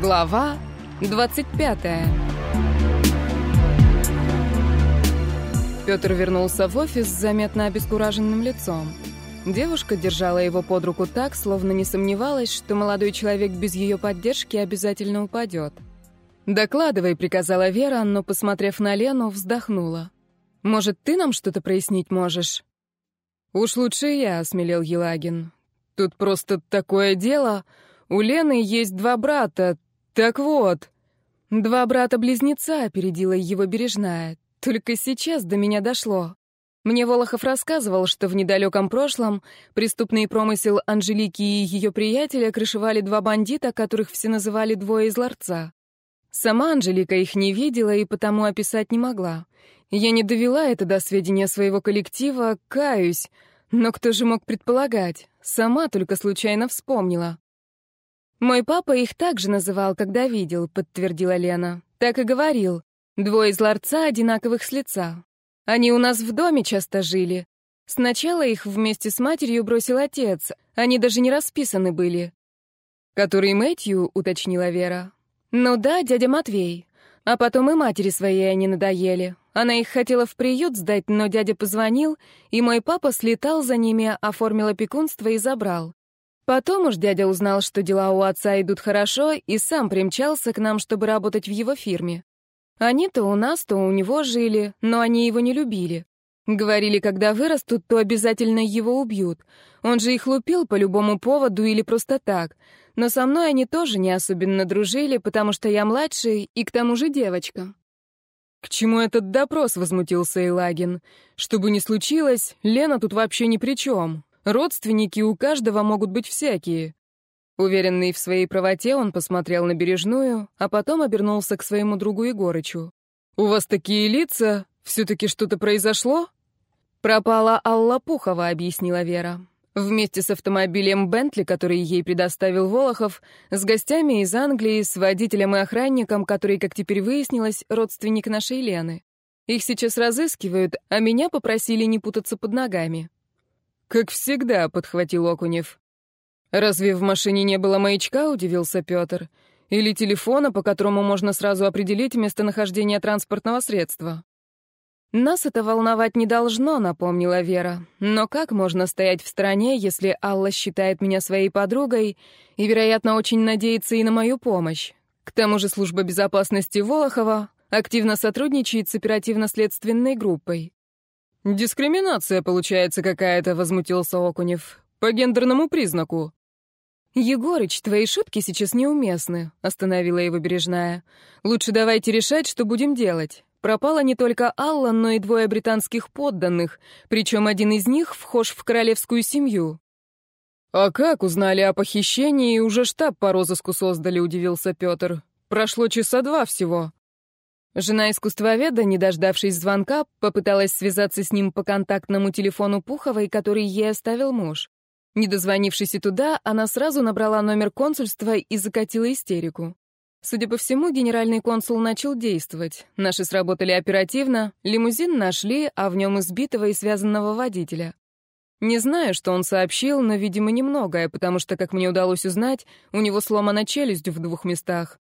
Глава 25 Петр вернулся в офис с заметно обескураженным лицом. Девушка держала его под руку так, словно не сомневалась, что молодой человек без ее поддержки обязательно упадет. «Докладывай», — приказала Вера, но, посмотрев на Лену, вздохнула. «Может, ты нам что-то прояснить можешь?» «Уж лучше я», — осмелел Елагин. «Тут просто такое дело. У Лены есть два брата, «Так вот, два брата-близнеца», — опередила его бережная. «Только сейчас до меня дошло. Мне Волохов рассказывал, что в недалеком прошлом преступный промысел Анжелики и ее приятеля крышевали два бандита, которых все называли «двое из ларца». Сама Анжелика их не видела и потому описать не могла. Я не довела это до сведения своего коллектива, каюсь. Но кто же мог предполагать? Сама только случайно вспомнила. «Мой папа их также называл, когда видел», — подтвердила Лена. «Так и говорил. Двое из ларца одинаковых с лица. Они у нас в доме часто жили. Сначала их вместе с матерью бросил отец. Они даже не расписаны были». «Который Мэтью», — уточнила Вера. «Ну да, дядя Матвей. А потом и матери своей они надоели. Она их хотела в приют сдать, но дядя позвонил, и мой папа слетал за ними, оформил опекунство и забрал. Потом уж дядя узнал, что дела у отца идут хорошо, и сам примчался к нам, чтобы работать в его фирме. Они то у нас, то у него жили, но они его не любили. Говорили, когда вырастут, то обязательно его убьют. Он же их лупил по любому поводу или просто так. Но со мной они тоже не особенно дружили, потому что я младший и к тому же девочка. «К чему этот допрос?» — возмутился Илагин. «Что бы ни случилось, Лена тут вообще ни при чем. Родственники у каждого могут быть всякие. Уверенный в своей правоте, он посмотрел на Бережную, а потом обернулся к своему другу Егорычу. «У вас такие лица? Все-таки что-то произошло?» «Пропала Алла Пухова», — объяснила Вера. Вместе с автомобилем «Бентли», который ей предоставил Волохов, с гостями из Англии, с водителем и охранником, который, как теперь выяснилось, родственник нашей Лены. Их сейчас разыскивают, а меня попросили не путаться под ногами. «Как всегда», — подхватил Окунев. «Разве в машине не было маячка?» — удивился Петр. «Или телефона, по которому можно сразу определить местонахождение транспортного средства?» «Нас это волновать не должно», — напомнила Вера. «Но как можно стоять в стороне, если Алла считает меня своей подругой и, вероятно, очень надеется и на мою помощь? К тому же служба безопасности Волохова активно сотрудничает с оперативно-следственной группой. «Дискриминация, получается, какая-то», — возмутился Окунев. «По гендерному признаку». «Егорыч, твои шутки сейчас неуместны», — остановила его Бережная. «Лучше давайте решать, что будем делать. Пропала не только Алла, но и двое британских подданных, причем один из них вхож в королевскую семью». «А как узнали о похищении и уже штаб по розыску создали?» — удивился Петр. «Прошло часа два всего». Жена искусствоведа, не дождавшись звонка, попыталась связаться с ним по контактному телефону Пуховой, который ей оставил муж. Не дозвонившись и туда, она сразу набрала номер консульства и закатила истерику. Судя по всему, генеральный консул начал действовать. Наши сработали оперативно, лимузин нашли, а в нем избитого и связанного водителя. Не знаю, что он сообщил, но, видимо, немногое, потому что, как мне удалось узнать, у него сломана челюсть в двух местах.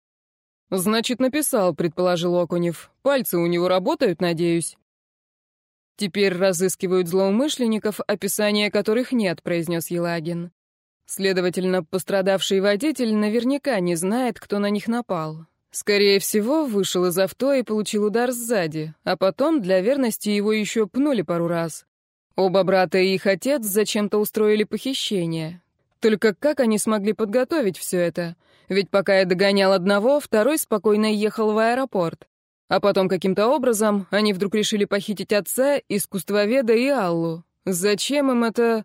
«Значит, написал», — предположил Окунев. «Пальцы у него работают, надеюсь?» «Теперь разыскивают злоумышленников, описания которых нет», — произнес Елагин. Следовательно, пострадавший водитель наверняка не знает, кто на них напал. Скорее всего, вышел из авто и получил удар сзади, а потом для верности его еще пнули пару раз. Оба брата и их отец зачем-то устроили похищение. Только как они смогли подготовить все это? Ведь пока я догонял одного, второй спокойно ехал в аэропорт. А потом каким-то образом они вдруг решили похитить отца, искусствоведа и Аллу. Зачем им это...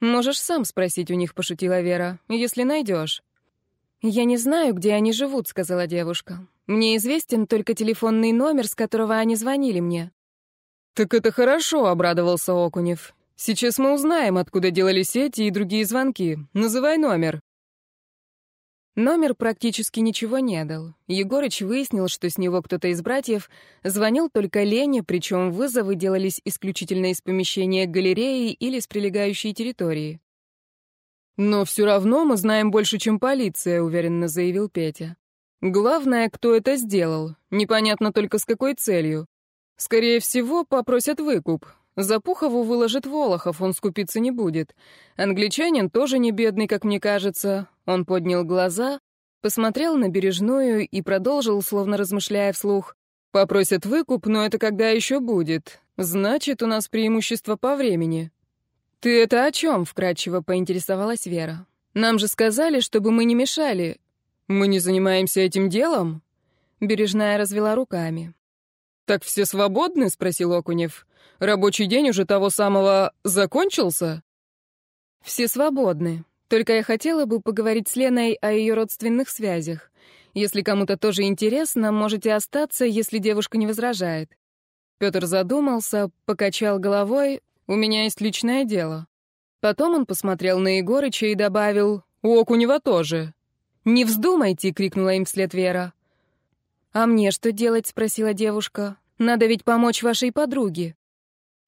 Можешь сам спросить у них, пошутила Вера, если найдешь. «Я не знаю, где они живут», — сказала девушка. «Мне известен только телефонный номер, с которого они звонили мне». «Так это хорошо», — обрадовался Окунев. «Сейчас мы узнаем, откуда делались эти и другие звонки. Называй номер». Номер практически ничего не дал. Егорыч выяснил, что с него кто-то из братьев звонил только Лене, причем вызовы делались исключительно из помещения галереи или с прилегающей территории. «Но все равно мы знаем больше, чем полиция», — уверенно заявил Петя. Главное, кто это сделал. Непонятно только с какой целью. Скорее всего, попросят выкуп. За Пухову выложит Волохов, он скупиться не будет. Англичанин тоже не бедный, как мне кажется. Он поднял глаза, посмотрел на бережную и продолжил, словно размышляя вслух. Попросят выкуп, но это когда еще будет. Значит, у нас преимущество по времени. Ты это о чем? вкратчиво поинтересовалась Вера. Нам же сказали, чтобы мы не мешали. Мы не занимаемся этим делом? Бережная развела руками. Так все свободны? спросил Окунев. Рабочий день уже того самого закончился? Все свободны. Только я хотела бы поговорить с Леной о ее родственных связях. Если кому-то тоже интересно, можете остаться, если девушка не возражает. Петр задумался, покачал головой. У меня есть личное дело. Потом он посмотрел на Егорыча и добавил, «У Окунева тоже». «Не вздумайте!» — крикнула им вслед Вера. «А мне что делать?» — спросила девушка. «Надо ведь помочь вашей подруге».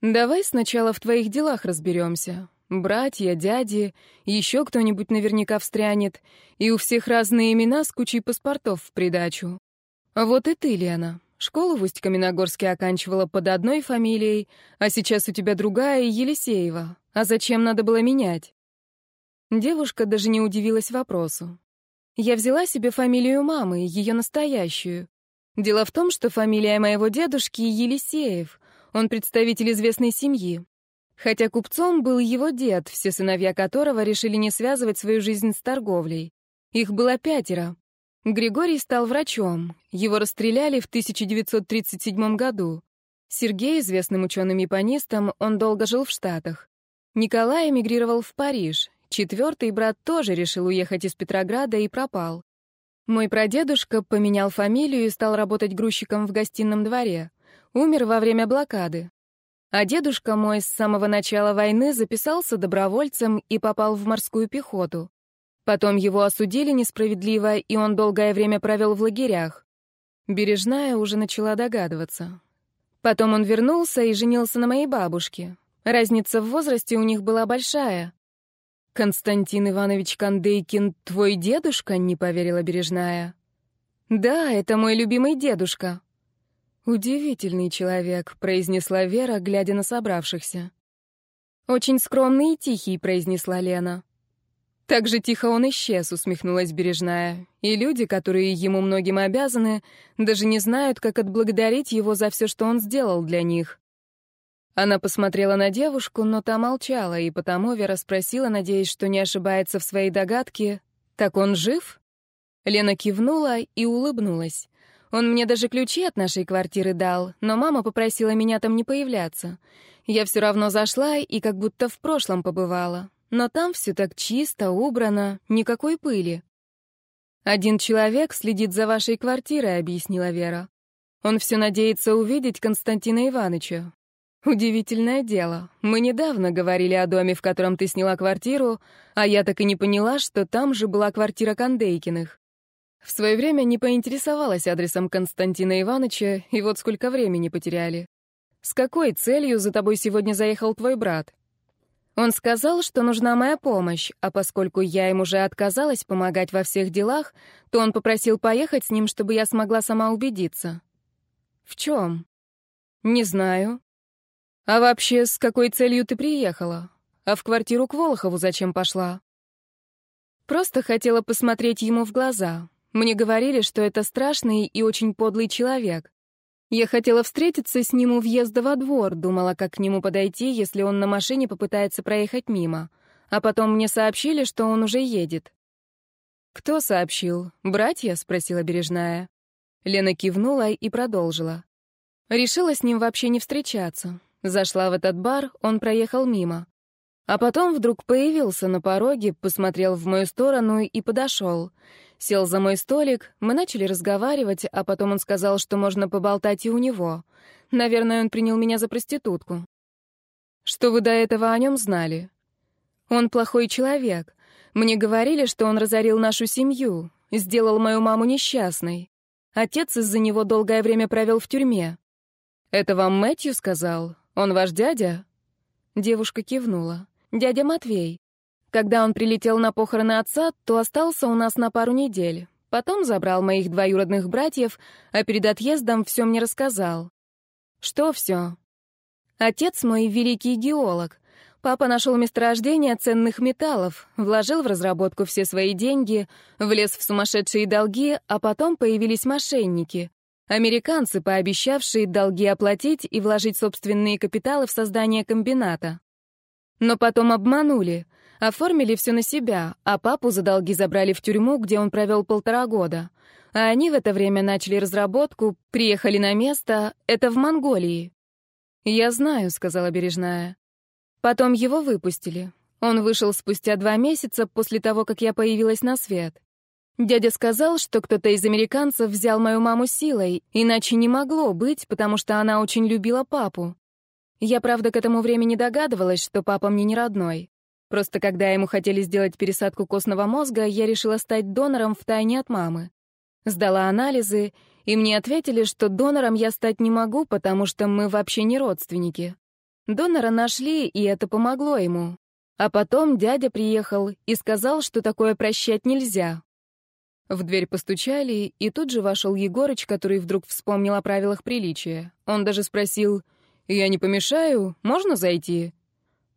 «Давай сначала в твоих делах разберемся. Братья, дяди, еще кто-нибудь наверняка встрянет, и у всех разные имена с кучей паспортов в придачу. Вот и ты, Лена. Школу в Усть-Каменогорске оканчивала под одной фамилией, а сейчас у тебя другая, Елисеева. А зачем надо было менять? Девушка даже не удивилась вопросу. Я взяла себе фамилию мамы, ее настоящую. Дело в том, что фамилия моего дедушки Елисеев. Он представитель известной семьи. Хотя купцом был его дед, все сыновья которого решили не связывать свою жизнь с торговлей. Их было пятеро. Григорий стал врачом. Его расстреляли в 1937 году. Сергей, известным ученым-японистом, он долго жил в Штатах. Николай эмигрировал в Париж. Четвертый брат тоже решил уехать из Петрограда и пропал. Мой прадедушка поменял фамилию и стал работать грузчиком в гостином дворе. Умер во время блокады. А дедушка мой с самого начала войны записался добровольцем и попал в морскую пехоту. Потом его осудили несправедливо, и он долгое время провел в лагерях. Бережная уже начала догадываться. Потом он вернулся и женился на моей бабушке. Разница в возрасте у них была большая. «Константин Иванович Кандейкин, твой дедушка?» — не поверила Бережная. «Да, это мой любимый дедушка», «Удивительный человек», — произнесла Вера, глядя на собравшихся. «Очень скромный и тихий», — произнесла Лена. «Так же тихо он исчез», — усмехнулась Бережная. «И люди, которые ему многим обязаны, даже не знают, как отблагодарить его за все, что он сделал для них». Она посмотрела на девушку, но та молчала, и потому Вера спросила, надеясь, что не ошибается в своей догадке, «Так он жив?» Лена кивнула и улыбнулась. Он мне даже ключи от нашей квартиры дал, но мама попросила меня там не появляться. Я все равно зашла и как будто в прошлом побывала. Но там все так чисто, убрано, никакой пыли. «Один человек следит за вашей квартирой», — объяснила Вера. «Он все надеется увидеть Константина Ивановича. Удивительное дело. Мы недавно говорили о доме, в котором ты сняла квартиру, а я так и не поняла, что там же была квартира Кондейкиных. В свое время не поинтересовалась адресом Константина Ивановича, и вот сколько времени потеряли. С какой целью за тобой сегодня заехал твой брат? Он сказал, что нужна моя помощь, а поскольку я ему уже отказалась помогать во всех делах, то он попросил поехать с ним, чтобы я смогла сама убедиться. В чем? Не знаю. А вообще, с какой целью ты приехала? А в квартиру к Волохову зачем пошла? Просто хотела посмотреть ему в глаза, мне говорили, что это страшный и очень подлый человек. Я хотела встретиться с ним у въезда во двор, думала, как к нему подойти, если он на машине попытается проехать мимо. А потом мне сообщили, что он уже едет. «Кто сообщил? Братья?» — спросила Бережная. Лена кивнула и продолжила. Решила с ним вообще не встречаться. Зашла в этот бар, он проехал мимо. А потом вдруг появился на пороге, посмотрел в мою сторону и подошел. Сел за мой столик, мы начали разговаривать, а потом он сказал, что можно поболтать и у него. Наверное, он принял меня за проститутку. Что вы до этого о нем знали? Он плохой человек. Мне говорили, что он разорил нашу семью, сделал мою маму несчастной. Отец из-за него долгое время провел в тюрьме. Это вам Мэтью сказал? Он ваш дядя? Девушка кивнула. Дядя Матвей. Когда он прилетел на похороны отца, то остался у нас на пару недель. Потом забрал моих двоюродных братьев, а перед отъездом все мне рассказал. Что все? Отец мой великий геолог. Папа нашел месторождение ценных металлов, вложил в разработку все свои деньги, влез в сумасшедшие долги, а потом появились мошенники. Американцы, пообещавшие долги оплатить и вложить собственные капиталы в создание комбината. Но потом обманули. Оформили все на себя, а папу за долги забрали в тюрьму, где он провел полтора года. А они в это время начали разработку, приехали на место, это в Монголии. «Я знаю», — сказала Бережная. Потом его выпустили. Он вышел спустя два месяца после того, как я появилась на свет. Дядя сказал, что кто-то из американцев взял мою маму силой, иначе не могло быть, потому что она очень любила папу. Я, правда, к этому времени догадывалась, что папа мне не родной. Просто когда ему хотели сделать пересадку костного мозга, я решила стать донором втайне от мамы. Сдала анализы, и мне ответили, что донором я стать не могу, потому что мы вообще не родственники. Донора нашли, и это помогло ему. А потом дядя приехал и сказал, что такое прощать нельзя. В дверь постучали, и тут же вошел Егорыч, который вдруг вспомнил о правилах приличия. Он даже спросил, «Я не помешаю? Можно зайти?»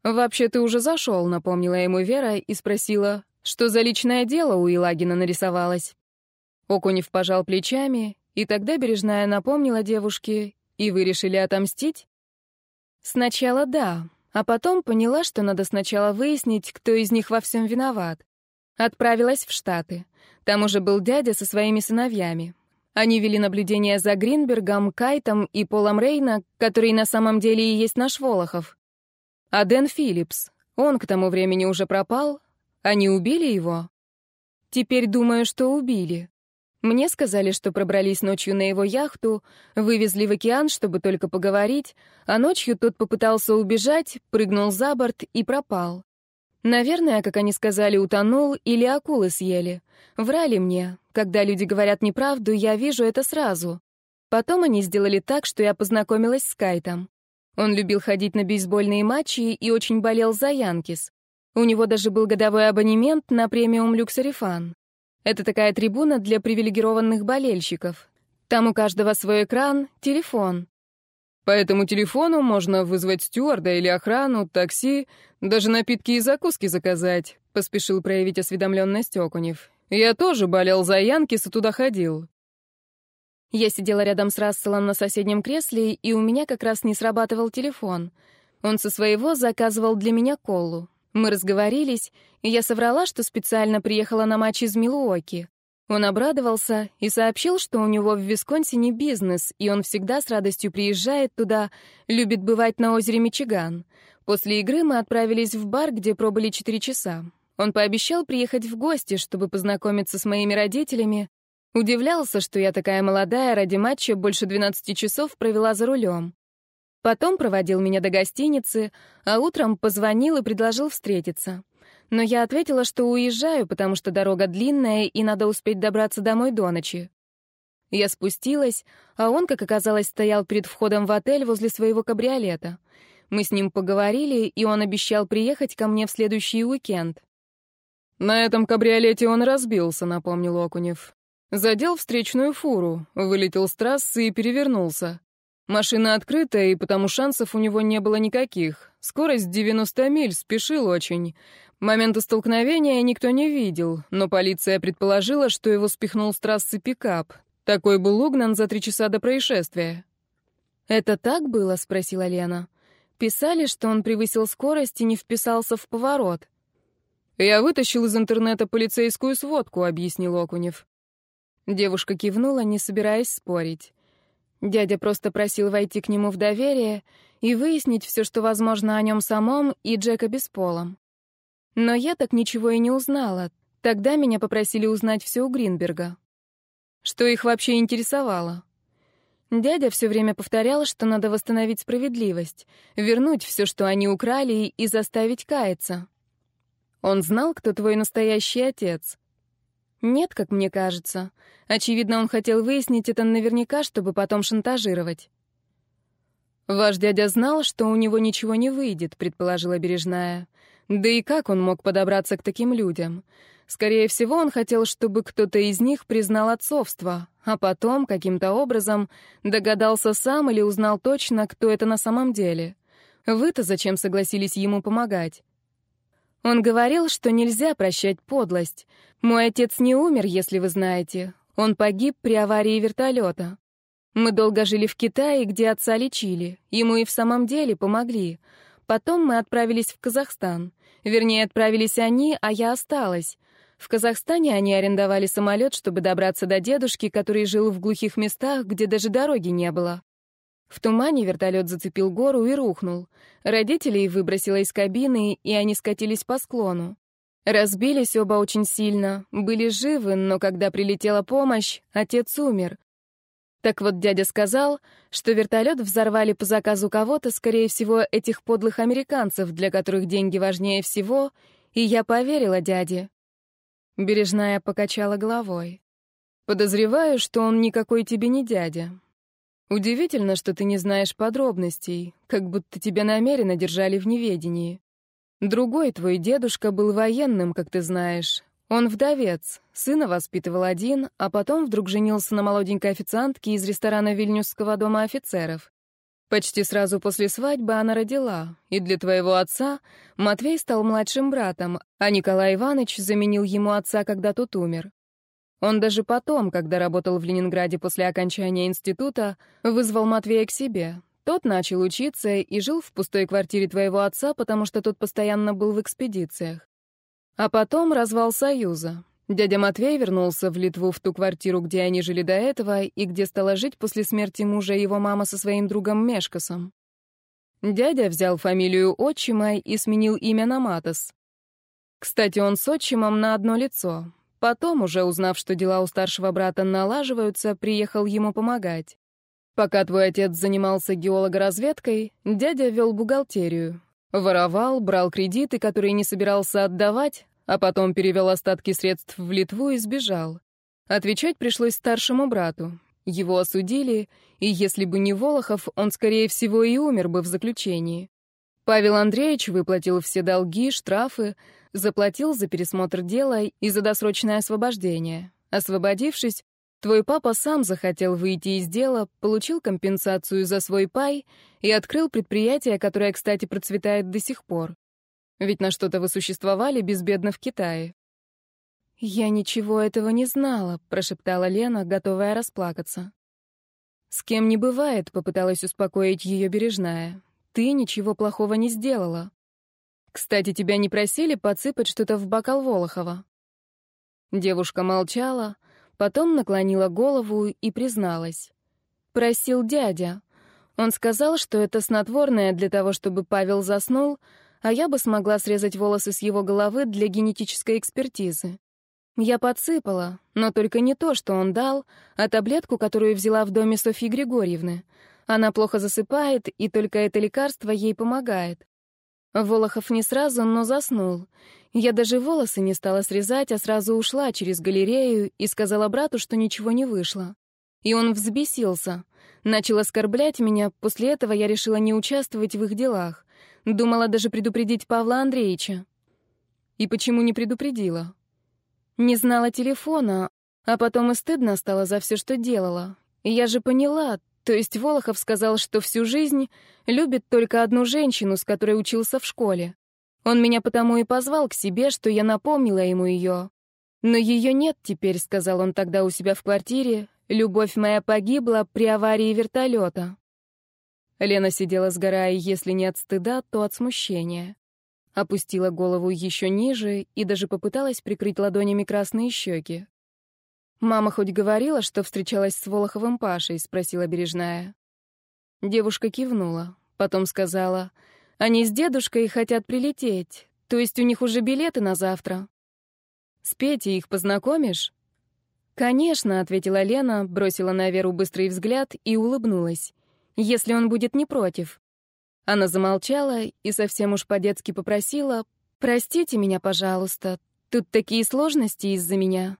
«Вообще ты уже зашел», — напомнила ему Вера и спросила, что за личное дело у Илагина нарисовалось. Окунев пожал плечами, и тогда Бережная напомнила девушке, «И вы решили отомстить?» «Сначала да, а потом поняла, что надо сначала выяснить, кто из них во всем виноват. Отправилась в Штаты. Там уже был дядя со своими сыновьями. Они вели наблюдение за Гринбергом, Кайтом и Полом Рейна, который на самом деле и есть наш Волохов. А Дэн Филлипс, он к тому времени уже пропал. Они убили его? Теперь думаю, что убили. Мне сказали, что пробрались ночью на его яхту, вывезли в океан, чтобы только поговорить, а ночью тот попытался убежать, прыгнул за борт и пропал. Наверное, как они сказали, утонул или акулы съели. Врали мне. Когда люди говорят неправду, я вижу это сразу. Потом они сделали так, что я познакомилась с Кайтом. Он любил ходить на бейсбольные матчи и очень болел за Янкис. У него даже был годовой абонемент на премиум Люксарифан. Это такая трибуна для привилегированных болельщиков. Там у каждого свой экран, телефон. По этому телефону можно вызвать стюарда или охрану, такси, даже напитки и закуски заказать, поспешил проявить осведомленность Окунев. Я тоже болел за Янкис и туда ходил. Я сидела рядом с Расселом на соседнем кресле, и у меня как раз не срабатывал телефон. Он со своего заказывал для меня колу. Мы разговорились, и я соврала, что специально приехала на матч из Милуоки. Он обрадовался и сообщил, что у него в Висконсине бизнес, и он всегда с радостью приезжает туда, любит бывать на озере Мичиган. После игры мы отправились в бар, где пробыли четыре часа. Он пообещал приехать в гости, чтобы познакомиться с моими родителями, Удивлялся, что я такая молодая, ради матча больше 12 часов провела за рулем. Потом проводил меня до гостиницы, а утром позвонил и предложил встретиться. Но я ответила, что уезжаю, потому что дорога длинная и надо успеть добраться домой до ночи. Я спустилась, а он, как оказалось, стоял перед входом в отель возле своего кабриолета. Мы с ним поговорили, и он обещал приехать ко мне в следующий уикенд. «На этом кабриолете он разбился», — напомнил Окунев. Задел встречную фуру, вылетел с трассы и перевернулся. Машина открытая, и потому шансов у него не было никаких. Скорость 90 миль, спешил очень. Момента столкновения никто не видел, но полиция предположила, что его спихнул с трассы пикап. Такой был угнан за три часа до происшествия. «Это так было?» — спросила Лена. «Писали, что он превысил скорость и не вписался в поворот». «Я вытащил из интернета полицейскую сводку», — объяснил Окунев. Девушка кивнула, не собираясь спорить. Дядя просто просил войти к нему в доверие и выяснить все, что возможно о нем самом и Джека Бесполом. Но я так ничего и не узнала. Тогда меня попросили узнать все у Гринберга. Что их вообще интересовало? Дядя все время повторял, что надо восстановить справедливость, вернуть все, что они украли, и заставить каяться. Он знал, кто твой настоящий отец. Нет, как мне кажется. Очевидно, он хотел выяснить это наверняка, чтобы потом шантажировать. «Ваш дядя знал, что у него ничего не выйдет», — предположила Бережная. «Да и как он мог подобраться к таким людям? Скорее всего, он хотел, чтобы кто-то из них признал отцовство, а потом, каким-то образом, догадался сам или узнал точно, кто это на самом деле. Вы-то зачем согласились ему помогать? Он говорил, что нельзя прощать подлость. Мой отец не умер, если вы знаете. Он погиб при аварии вертолета. Мы долго жили в Китае, где отца лечили. Ему и в самом деле помогли. Потом мы отправились в Казахстан. Вернее, отправились они, а я осталась. В Казахстане они арендовали самолет, чтобы добраться до дедушки, который жил в глухих местах, где даже дороги не было. В тумане вертолет зацепил гору и рухнул. Родителей выбросило из кабины, и они скатились по склону. Разбились оба очень сильно, были живы, но когда прилетела помощь, отец умер. Так вот, дядя сказал, что вертолет взорвали по заказу кого-то, скорее всего, этих подлых американцев, для которых деньги важнее всего, и я поверила дяде. Бережная покачала головой. «Подозреваю, что он никакой тебе не дядя. Удивительно, что ты не знаешь подробностей, как будто тебя намеренно держали в неведении. Другой твой дедушка был военным, как ты знаешь. Он вдовец, сына воспитывал один, а потом вдруг женился на молоденькой официантке из ресторана Вильнюсского дома офицеров. Почти сразу после свадьбы она родила, и для твоего отца Матвей стал младшим братом, а Николай Иванович заменил ему отца, когда тот умер. Он даже потом, когда работал в Ленинграде после окончания института, вызвал Матвея к себе. Тот начал учиться и жил в пустой квартире твоего отца, потому что тот постоянно был в экспедициях. А потом развал Союза. Дядя Матвей вернулся в Литву в ту квартиру, где они жили до этого, и где стала жить после смерти мужа его мама со своим другом Мешкосом. Дядя взял фамилию отчима и сменил имя на Матос. Кстати, он с отчимом на одно лицо. Потом, уже узнав, что дела у старшего брата налаживаются, приехал ему помогать. Пока твой отец занимался геологоразведкой, дядя вел бухгалтерию. Воровал, брал кредиты, которые не собирался отдавать, а потом перевел остатки средств в Литву и сбежал. Отвечать пришлось старшему брату. Его осудили, и если бы не Волохов, он, скорее всего, и умер бы в заключении. Павел Андреевич выплатил все долги, штрафы, заплатил за пересмотр дела и за досрочное освобождение. Освободившись, твой папа сам захотел выйти из дела, получил компенсацию за свой пай и открыл предприятие, которое, кстати, процветает до сих пор. Ведь на что-то вы существовали безбедно в Китае. «Я ничего этого не знала», — прошептала Лена, готовая расплакаться. «С кем не бывает», — попыталась успокоить ее бережная. «Ты ничего плохого не сделала. Кстати, тебя не просили подсыпать что-то в бокал Волохова?» Девушка молчала, потом наклонила голову и призналась. «Просил дядя. Он сказал, что это снотворное для того, чтобы Павел заснул, а я бы смогла срезать волосы с его головы для генетической экспертизы. Я подсыпала, но только не то, что он дал, а таблетку, которую взяла в доме Софьи Григорьевны. Она плохо засыпает, и только это лекарство ей помогает. Волохов не сразу, но заснул. Я даже волосы не стала срезать, а сразу ушла через галерею и сказала брату, что ничего не вышло. И он взбесился. Начал оскорблять меня, после этого я решила не участвовать в их делах. Думала даже предупредить Павла Андреевича. И почему не предупредила? Не знала телефона, а потом и стыдно стало за все, что делала. И я же поняла, то есть Волохов сказал, что всю жизнь любит только одну женщину, с которой учился в школе. Он меня потому и позвал к себе, что я напомнила ему ее. Но ее нет теперь, сказал он тогда у себя в квартире. Любовь моя погибла при аварии вертолета. Лена сидела сгорая, если не от стыда, то от смущения. Опустила голову еще ниже и даже попыталась прикрыть ладонями красные щеки. «Мама хоть говорила, что встречалась с Волоховым Пашей?» — спросила Бережная. Девушка кивнула, потом сказала, «Они с дедушкой хотят прилететь, то есть у них уже билеты на завтра. С Петей их познакомишь?» «Конечно», — ответила Лена, бросила на Веру быстрый взгляд и улыбнулась если он будет не против. Она замолчала и совсем уж по-детски попросила, «Простите меня, пожалуйста, тут такие сложности из-за меня».